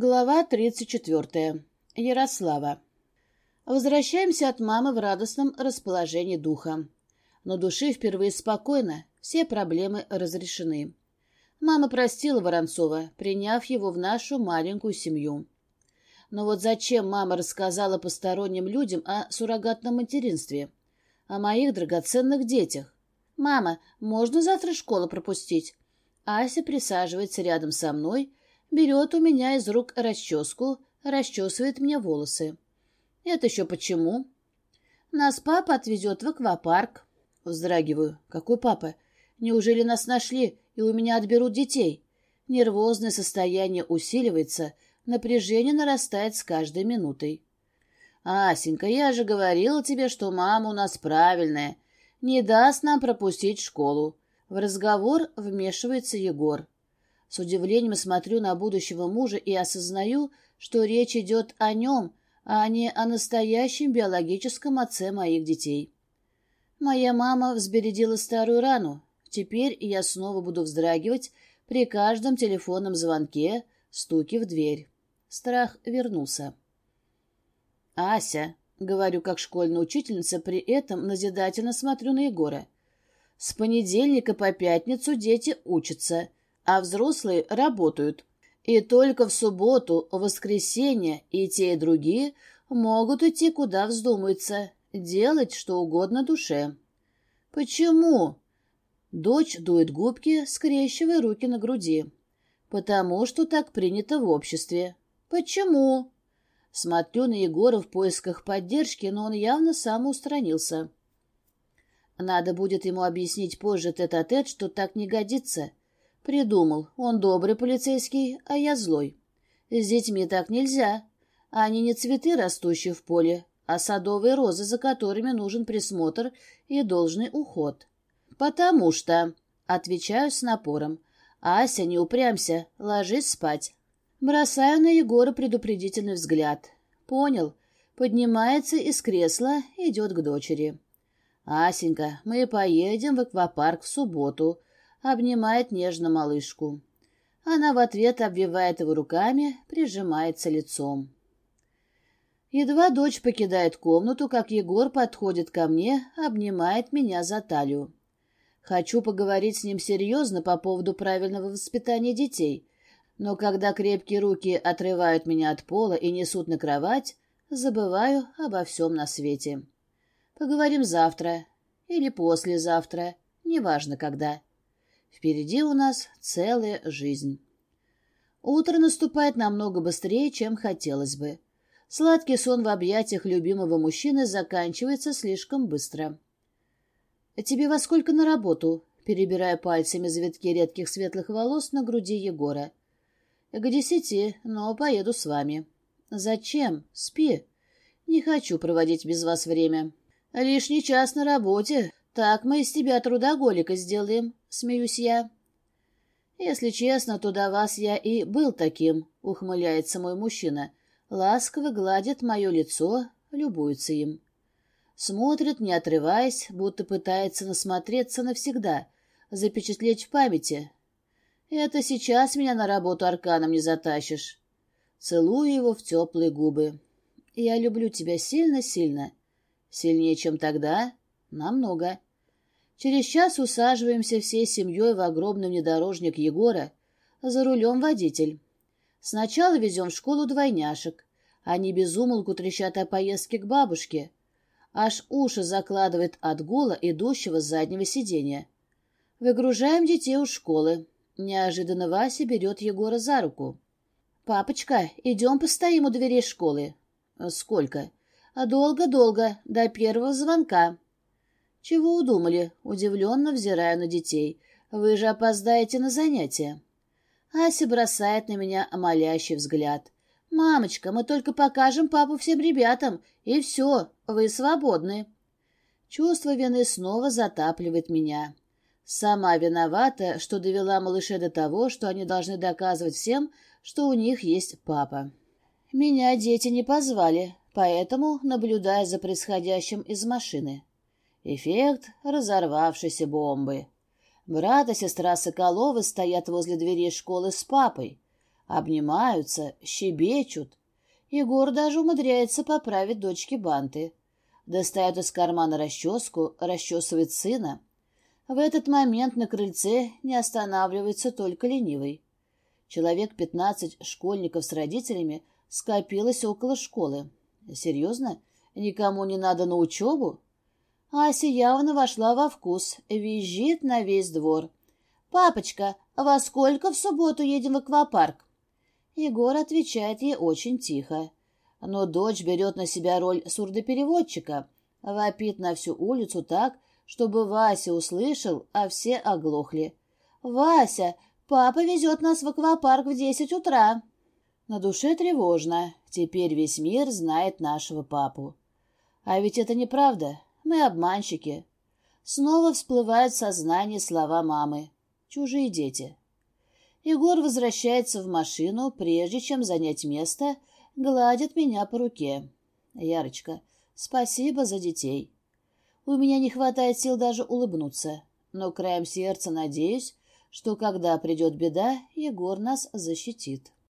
Глава 34. Ярослава. Возвращаемся от мамы в радостном расположении духа. Но души впервые спокойно, все проблемы разрешены. Мама простила Воронцова, приняв его в нашу маленькую семью. Но вот зачем мама рассказала посторонним людям о суррогатном материнстве? О моих драгоценных детях? «Мама, можно завтра школу пропустить?» Ася присаживается рядом со мной, берет у меня из рук расческу, расчесывает мне волосы. «Это еще почему?» «Нас папа отвезет в аквапарк». Вздрагиваю. «Какой папа? Неужели нас нашли, и у меня отберут детей?» Нервозное состояние усиливается, напряжение нарастает с каждой минутой. «Асенька, я же говорила тебе, что мама у нас правильная. Не даст нам пропустить школу». В разговор вмешивается Егор. С удивлением смотрю на будущего мужа и осознаю, что речь идет о нем, а не о настоящем биологическом отце моих детей. Моя мама взбередила старую рану. Теперь я снова буду вздрагивать при каждом телефонном звонке, стуке в дверь. Страх вернулся. «Ася», — говорю как школьная учительница, при этом назидательно смотрю на Егора. «С понедельника по пятницу дети учатся, а взрослые работают. И только в субботу, воскресенье и те, и другие могут идти куда вздумается, делать что угодно душе. Почему? Дочь дует губки, скрещивая руки на груди. Потому что так принято в обществе. Почему? Смотрю на Егора в поисках поддержки, но он явно самоустранился. Надо будет ему объяснить позже тет-а-тет, -тет, что так не годится. Придумал, он добрый полицейский, а я злой. С детьми так нельзя. Они не цветы, растущие в поле, а садовые розы, за которыми нужен присмотр и должный уход. Потому что... Отвечаю с напором. «Ася, не упрямся, ложись спать». Бросаю на Егора предупредительный взгляд. Понял. Поднимается из кресла, идет к дочери. «Асенька, мы поедем в аквапарк в субботу обнимает нежно малышку. Она в ответ обвивает его руками, прижимается лицом. Едва дочь покидает комнату, как Егор подходит ко мне, обнимает меня за талию. Хочу поговорить с ним серьезно по поводу правильного воспитания детей, но когда крепкие руки отрывают меня от пола и несут на кровать, забываю обо всем на свете. Поговорим завтра или послезавтра, неважно когда. Впереди у нас целая жизнь. Утро наступает намного быстрее, чем хотелось бы. Сладкий сон в объятиях любимого мужчины заканчивается слишком быстро. «Тебе во сколько на работу?» перебирая пальцами завитки редких светлых волос на груди Егора. «К десяти, но поеду с вами». «Зачем? Спи. Не хочу проводить без вас время. Лишний час на работе. Так мы из тебя трудоголика сделаем. — смеюсь я. «Если честно, то до вас я и был таким», — ухмыляется мой мужчина. Ласково гладит мое лицо, любуется им. Смотрит, не отрываясь, будто пытается насмотреться навсегда, запечатлеть в памяти. «Это сейчас меня на работу арканом не затащишь». Целую его в теплые губы. «Я люблю тебя сильно-сильно. Сильнее, чем тогда? Намного». Через час усаживаемся всей семьей в огромный внедорожник Егора. За рулем водитель. Сначала везем в школу двойняшек. Они безумолку трещат о поездке к бабушке. Аж уши закладывает от гола идущего с заднего сиденья. Выгружаем детей у школы. Неожиданно Вася берет Егора за руку. «Папочка, идем постоим у дверей школы». «Сколько?» «Долго-долго, до первого звонка». «Чего удумали?» — удивленно взирая на детей. «Вы же опоздаете на занятия». Ася бросает на меня молящий взгляд. «Мамочка, мы только покажем папу всем ребятам, и все, вы свободны». Чувство вины снова затапливает меня. Сама виновата, что довела малышей до того, что они должны доказывать всем, что у них есть папа. Меня дети не позвали, поэтому наблюдая за происходящим из машины. Эффект разорвавшейся бомбы. Брат и сестра Соколовы стоят возле двери школы с папой. Обнимаются, щебечут. Егор даже умудряется поправить дочке банты. Достает из кармана расческу, расчесывает сына. В этот момент на крыльце не останавливается только ленивый. Человек пятнадцать школьников с родителями скопилось около школы. Серьезно? Никому не надо на учебу? Ася явно вошла во вкус, визжит на весь двор. «Папочка, во сколько в субботу едем в аквапарк?» Егор отвечает ей очень тихо. Но дочь берет на себя роль сурдопереводчика, вопит на всю улицу так, чтобы Вася услышал, а все оглохли. «Вася, папа везет нас в аквапарк в десять утра!» На душе тревожно. Теперь весь мир знает нашего папу. А ведь это неправда. Мы обманщики. Снова всплывают в сознании слова мамы. Чужие дети. Егор возвращается в машину, прежде чем занять место, гладит меня по руке. Ярочка, спасибо за детей. У меня не хватает сил даже улыбнуться, но краем сердца надеюсь, что когда придет беда, Егор нас защитит.